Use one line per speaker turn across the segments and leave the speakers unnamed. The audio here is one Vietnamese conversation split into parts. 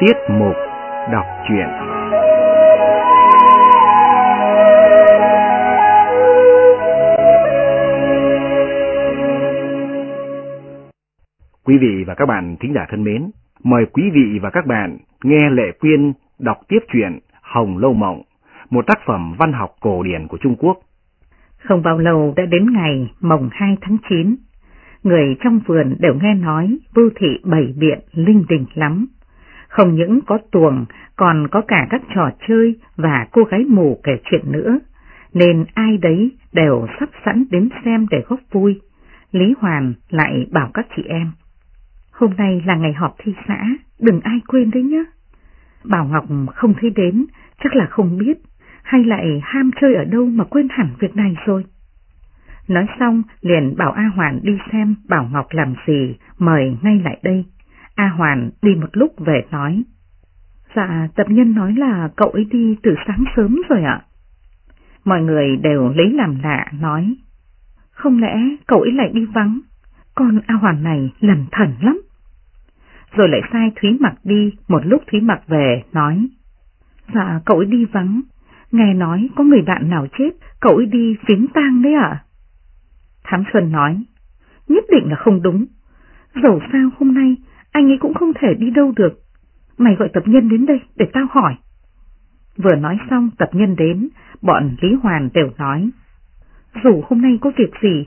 Tiết mục đọc truyện Quý vị và các bạn thính giả thân mến, mời quý vị và các bạn nghe Lệ Quyên đọc tiếp truyện Hồng Lâu Mộng, một tác phẩm văn học cổ điển của Trung Quốc.
Không bao lâu đã đến ngày mồng 2 tháng 9, người trong vườn đều nghe nói vưu thị bảy biện linh đình lắm. Không những có tuồng, còn có cả các trò chơi và cô gái mù kể chuyện nữa, nên ai đấy đều sắp sẵn đến xem để góp vui. Lý Hoàn lại bảo các chị em. Hôm nay là ngày họp thi xã, đừng ai quên đấy nhé. Bảo Ngọc không thấy đến, chắc là không biết, hay lại ham chơi ở đâu mà quên hẳn việc này rồi. Nói xong liền bảo A Hoàn đi xem Bảo Ngọc làm gì, mời ngay lại đây. A Hoàn đi một lúc về nói. Dạ, tập nhân nói là cậu ấy đi từ sáng sớm rồi ạ. Mọi người đều lấy làm lạ nói. Không lẽ cậu ấy lại đi vắng? Con A Hoàn này lần thần lắm. Rồi lại sai Thúy Mặc đi, một lúc Thúy Mặc về, nói. Dạ, cậu ấy đi vắng. Nghe nói có người bạn nào chết, cậu ấy đi phiến tang đấy ạ. Thám Xuân nói, nhất định là không đúng. Dẫu sao hôm nay anh ấy cũng không thể đi đâu được. Mày gọi tập nhân đến đây để tao hỏi. Vừa nói xong tập nhân đến, bọn Lý Hoàn đều nói. Dù hôm nay có việc gì,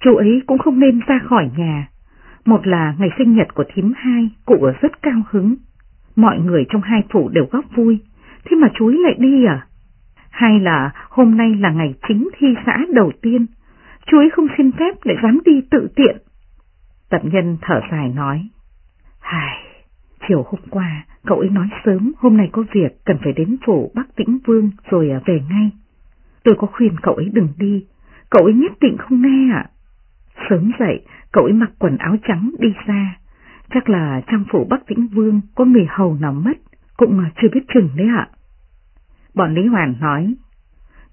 chú ấy cũng không nên ra khỏi nhà. Một là ngày sinh nhật của thím hai, cụ rất cao hứng. Mọi người trong hai phủ đều góp vui, thế mà chú ấy lại đi à? Hay là hôm nay là ngày chính thi xã đầu tiên, chú ấy không xin phép lại dám đi tự tiện. Tập nhân thở dài nói, Hài, chiều hôm qua cậu ấy nói sớm hôm nay có việc cần phải đến phủ Bắc Tĩnh Vương rồi à, về ngay. Tôi có khuyên cậu ấy đừng đi, cậu ấy nhất định không nghe ạ. Sớm dậy, cậu ấy mặc quần áo trắng đi ra, chắc là trong phủ Bắc Tĩnh Vương có người hầu nào mất, cũng à, chưa biết chừng đấy ạ. Bọn Lý Hoàn nói,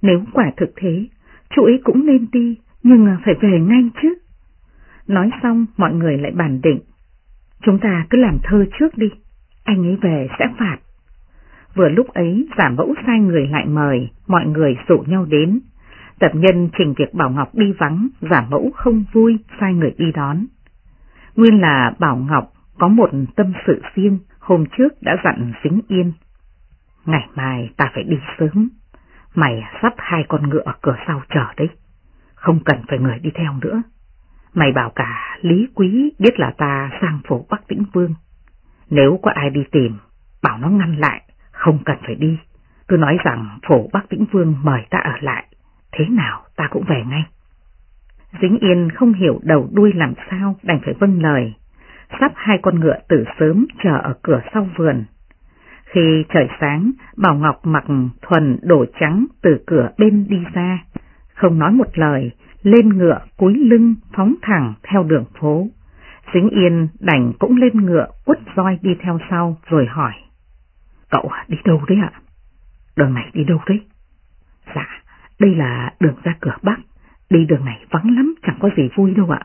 nếu quả thực thế, chú ấy cũng nên đi, nhưng à, phải về ngay chứ. Nói xong mọi người lại bàn định, chúng ta cứ làm thơ trước đi, anh ấy về sẽ phạt. Vừa lúc ấy giả mẫu sai người lại mời, mọi người rủ nhau đến. Tập nhân trình việc Bảo Ngọc đi vắng, giả mẫu không vui, sai người đi đón. Nguyên là Bảo Ngọc có một tâm sự riêng, hôm trước đã dặn dính yên. Ngày mai ta phải đi sớm, mày sắp hai con ngựa ở cửa sau chờ đấy không cần phải người đi theo nữa. Mày bảo cả Lý Quý biết là ta sang phủ Bắc Tĩnh Vương. Nếu có ai đi tìm, bảo nó ngăn lại, không cần phải đi. Cứ nói rằng phủ Bắc Tĩnh Vương mời ta ở lại, thế nào ta cũng về ngay. Dính Yên không hiểu đầu đuôi làm sao đành phải vâng lời, sắp hai con ngựa từ sớm chờ ở cửa sau vườn. Khi trời sáng, Bảo Ngọc mặc thuần đổ trắng từ cửa bên đi ra, không nói một lời, lên ngựa cúi lưng phóng thẳng theo đường phố. Dính yên đành cũng lên ngựa quất roi đi theo sau rồi hỏi. Cậu đi đâu đấy ạ? Đường này đi đâu đấy? Dạ, đây là đường ra cửa Bắc, đi đường này vắng lắm, chẳng có gì vui đâu ạ.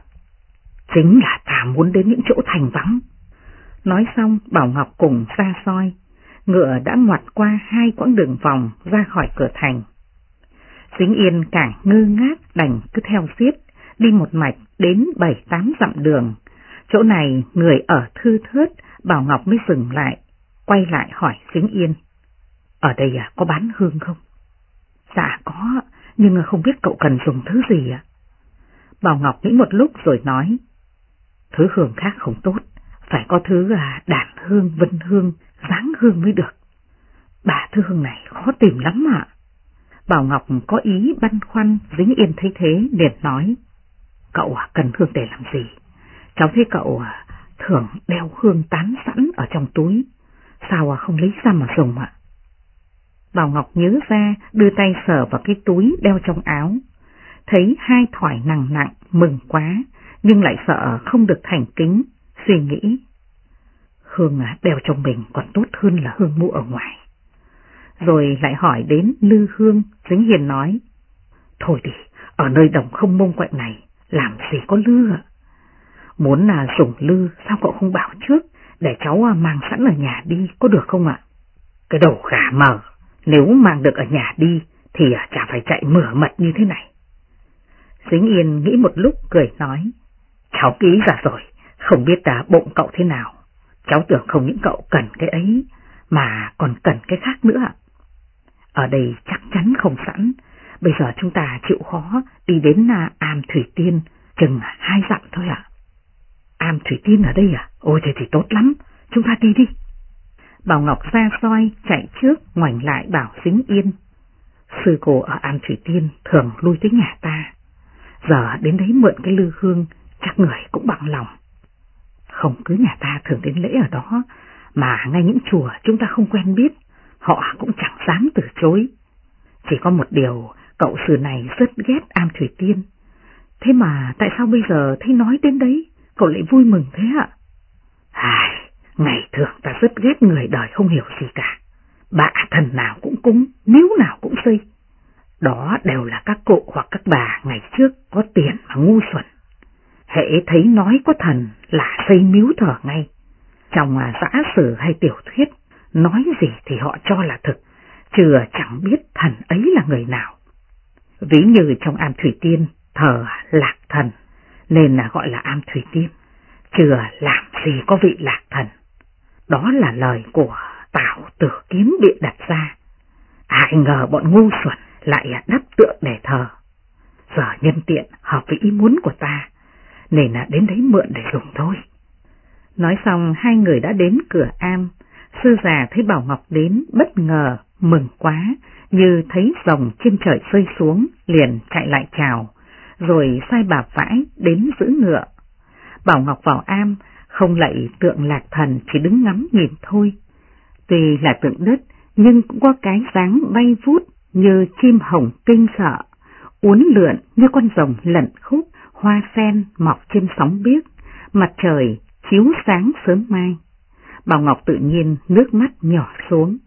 Chính là ta muốn đến những chỗ thành vắng. Nói xong Bảo Ngọc cùng ra soi, ngựa đã ngoặt qua hai quãng đường vòng ra khỏi cửa thành. Vĩnh yên càng ngư ngác đành cứ theo xiết, đi một mạch đến bảy tám dặm đường. Chỗ này người ở thư thớt, Bảo Ngọc mới dừng lại, quay lại hỏi Vĩnh yên. Ở đây à, có bán hương không? Dạ có, nhưng không biết cậu cần dùng thứ gì ạ? Bảo Ngọc nghĩ một lúc rồi nói. Thứ hương khác không tốt, phải có thứ à, đàn hương, vân hương, dáng hương mới được. Bà thứ hương này khó tìm lắm ạ. Bảo Ngọc có ý băn khoăn, dính yên thấy thế, liền nói. Cậu à, cần hương để làm gì? Cháu thấy cậu à, thường đeo hương tán sẵn ở trong túi, sao à, không lấy ra mà dùng ạ? Bảo Ngọc nhớ ra, đưa tay sờ vào cái túi đeo trong áo. Thấy hai thỏi nặng nặng, mừng quá, nhưng lại sợ không được thành kính, suy nghĩ. Hương đeo trong mình còn tốt hơn là hương mua ở ngoài rồi lại hỏi đến Lư Hương, Dính Hiền nói, Thôi đi, ở nơi đồng không mông quạnh này, làm gì có lư ạ? Muốn là dùng lư, sao cậu không bảo trước, để cháu à, mang sẵn ở nhà đi có được không ạ? Cái đầu khả mờ, nếu mang được ở nhà đi thì à, chả phải chạy mửa mật như thế này. Dính Yên nghĩ một lúc cười nói, cháu ký ra rồi, không biết là bụng cậu thế nào. Cháu tưởng không những cậu cần cái ấy, mà còn cần cái khác nữa. Ở đây chắc chắn không sẵn, bây giờ chúng ta chịu khó đi đến à, am Thủy Tiên, chừng hai dặm thôi ạ. Am Thủy Tiên ở đây à? Ôi thế thì tốt lắm, chúng ta đi đi. Bảo Ngọc ra soi, chạy trước, ngoảnh lại bảo dính yên. Sư cô ở Am Thủy Tiên thường lui tới nhà ta. Giờ đến đấy mượn cái lư hương, chắc người cũng bằng lòng. Không cứ nhà ta thường đến lễ ở đó, mà ngay những chùa chúng ta không quen biết, họ cũng chẳng dám từ chối. Chỉ có một điều, cậu sư này rất ghét Am Thủy Tiên. Thế mà tại sao bây giờ thấy nói đến đấy, cậu lại vui mừng thế ạ? Ai, ngày thường ta rất ghét người đời không hiểu gì cả. Bạ thần nào cũng cúng, miếu nào cũng xây. Đó đều là các cụ hoặc các bà ngày trước có tiền mà ngu xuẩn. Hệ thấy nói có thần là xây miếu thờ ngay. Trong à, giã sử hay tiểu thuyết, nói gì thì họ cho là thực, chừa chẳng biết thần ấy là người nào. Ví như trong am thủy tiên, thờ lạc thần, nên là gọi là am thủy tiên, chừa làm gì có vị lạc thần. Đó là lời của Tào Tử Kiếm bị đặt ra. Ai ngờ bọn ngu xuẩn lại đắp tượng để thờ. Giờ nhân tiện hợp với ý muốn của ta, nên là đến đấy mượn để dùng thôi. Nói xong hai người đã đến cửa am, sư già thấy Bảo Ngọc đến bất ngờ, mừng quá, như thấy rồng trên trời rơi xuống, liền chạy lại chào, rồi sai bà vãi đến giữ ngựa. Bảo Ngọc vào am, không lạy tượng lạc thần chỉ đứng ngắm nhìn thôi. Tuy là tượng đất, nhưng cũng có cái dáng bay vút như chim hồng kinh sợ, uốn lượn như con rồng lẩn khúc, hoa sen mọc trên sóng biếc, mặt trời chiếu sáng sớm mai. Bảo Ngọc tự nhiên nước mắt nhỏ xuống.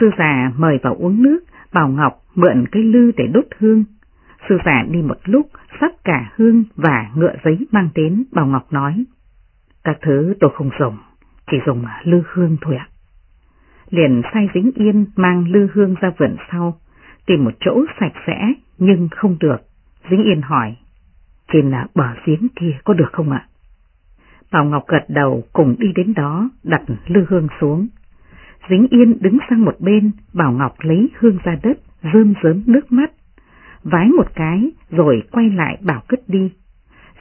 Sư già mời vào uống nước, Bảo Ngọc mượn cái lư để đốt hương. Sư già đi một lúc, sắp cả hương và ngựa giấy mang đến, Bảo Ngọc nói. Các thứ tôi không dùng, chỉ dùng lư hương thôi ạ. Liền sai dính yên mang lư hương ra vườn sau, tìm một chỗ sạch sẽ nhưng không được. Dính yên hỏi, trên bờ giếng kia có được không ạ? Bảo Ngọc gật đầu cùng đi đến đó, đặt lư hương xuống. Dính yên đứng sang một bên, Bảo Ngọc lấy hương ra đất, rơm rớm nước mắt. Vái một cái, rồi quay lại bảo cất đi.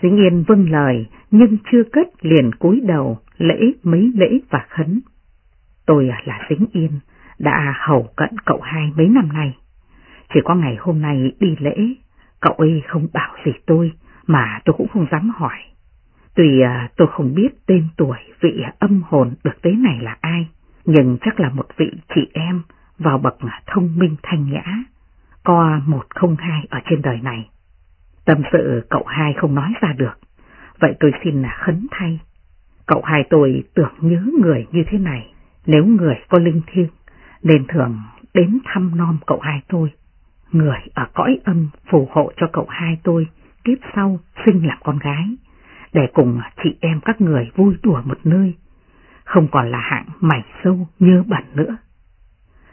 Dính yên vâng lời, nhưng chưa cất liền cúi đầu, lễ mấy lễ và khấn. Tôi là Dính Yên, đã hầu cận cậu hai mấy năm nay. Chỉ có ngày hôm nay đi lễ, cậu ấy không bảo gì tôi, mà tôi cũng không dám hỏi. Tuy à, tôi không biết tên tuổi vị âm hồn được tế này là ai, nhưng chắc là một vị chị em vào bậc thông minh thanh nhã, co một không hai ở trên đời này. Tâm sự cậu hai không nói ra được, vậy tôi xin là khấn thay. Cậu hai tôi tưởng nhớ người như thế này, nếu người có linh thiêng, nên thường đến thăm non cậu hai tôi. Người ở cõi âm phù hộ cho cậu hai tôi kiếp sau sinh làm con gái để cùng chị em các người vui đùa một nơi, không còn là hạng mảy sâu như bản nữa.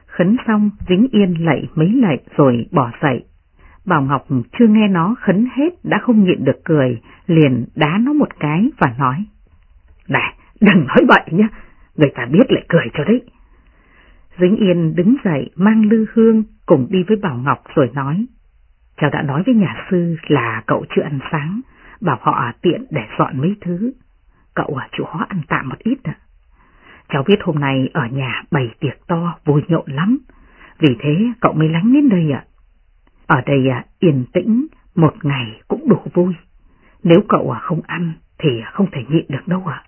Khấn xong dính yên lạy mấy lạy rồi bỏ dậy. Bảo Ngọc chưa nghe nó khấn hết đã không nhịn được cười, liền đá nó một cái và nói. Này, đừng nói bậy nhé, người ta biết lại cười cho đấy. Dính Yên đứng dậy mang lư hương cùng đi với Bảo Ngọc rồi nói. Cháu đã nói với nhà sư là cậu chưa ăn sáng, bảo họ tiện để dọn mấy thứ. Cậu à, ở chỗ ăn tạm một ít à. Cháu biết hôm nay ở nhà bày tiệc to, vui nhộn lắm, vì thế cậu mới lánh đến đây ạ. Ở đây à, yên tĩnh, một ngày cũng đủ vui. Nếu cậu à không ăn thì không thể nhịn được đâu ạ.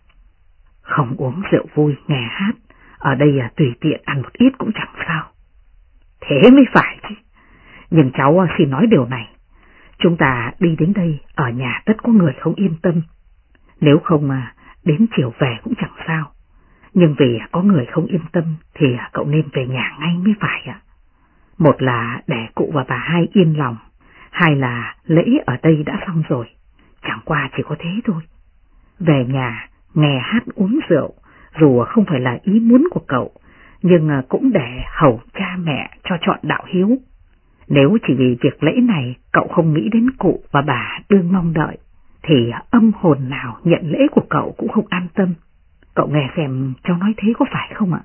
Không uống rượu vui, nghe hát, ở đây à, tùy tiện ăn một ít cũng chẳng sao. Thế mới phải chứ. Nhưng cháu à, xin nói điều này, Chúng ta đi đến đây, ở nhà tất có người không yên tâm. Nếu không mà đến chiều về cũng chẳng sao. Nhưng vì có người không yên tâm thì cậu nên về nhà ngay mới phải ạ. Một là để cụ và bà hai yên lòng, hai là lễ ở đây đã xong rồi, chẳng qua chỉ có thế thôi. Về nhà, nghe hát uống rượu, dù không phải là ý muốn của cậu, nhưng cũng để hầu cha mẹ cho chọn đạo hiếu. Nếu chỉ vì việc lễ này cậu không nghĩ đến cụ và bà đương mong đợi, thì âm hồn nào nhận lễ của cậu cũng không an tâm. Cậu nghe xem cháu nói thế có phải không ạ?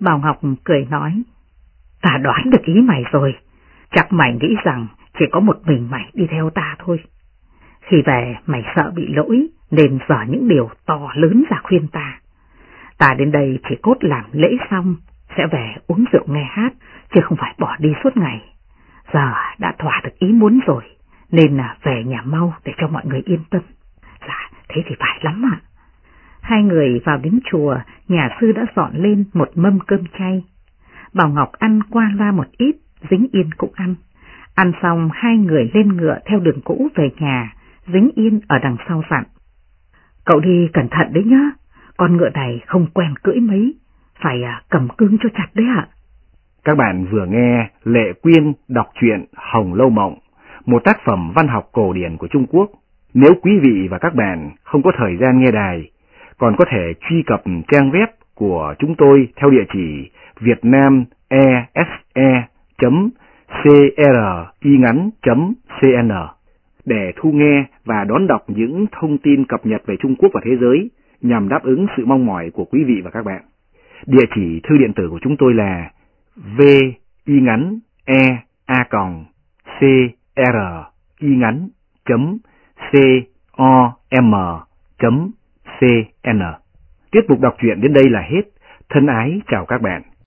Bảo Ngọc cười nói, ta đoán được ý mày rồi, chắc mày nghĩ rằng chỉ có một mình mày đi theo ta thôi. Khi về mày sợ bị lỗi nên dở những điều to lớn ra khuyên ta. Ta đến đây chỉ cốt làm lễ xong, sẽ về uống rượu nghe hát, chứ không phải bỏ đi suốt ngày. Giờ đã thỏa được ý muốn rồi, nên là về nhà mau để cho mọi người yên tâm. Dạ, thế thì phải lắm ạ. Hai người vào đến chùa, nhà sư đã dọn lên một mâm cơm chay. Bảo Ngọc ăn qua loa một ít, dính yên cũng ăn. Ăn xong hai người lên ngựa theo đường cũ về nhà, dính yên ở đằng sau dặn. Cậu đi cẩn thận đấy nhá, con ngựa này không quen cưỡi mấy, phải à, cầm cưng cho chặt đấy ạ.
Các bạn vừa nghe Lệ Quyên đọc truyện Hồng Lâu Mộng, một tác phẩm văn học cổ điển của Trung Quốc. Nếu quý vị và các bạn không có thời gian nghe đài, còn có thể truy cập trang web của chúng tôi theo địa chỉ vietnamese.cringắn.cn để thu nghe và đón đọc những thông tin cập nhật về Trung Quốc và thế giới nhằm đáp ứng sự mong mỏi của quý vị và các bạn. Địa chỉ thư điện tử của chúng tôi là v y ngắn e a còn c r y ngắn chấm c o m chấm c n. Tiếp tục đọc truyện đến đây là hết. Thân ái chào các bạn.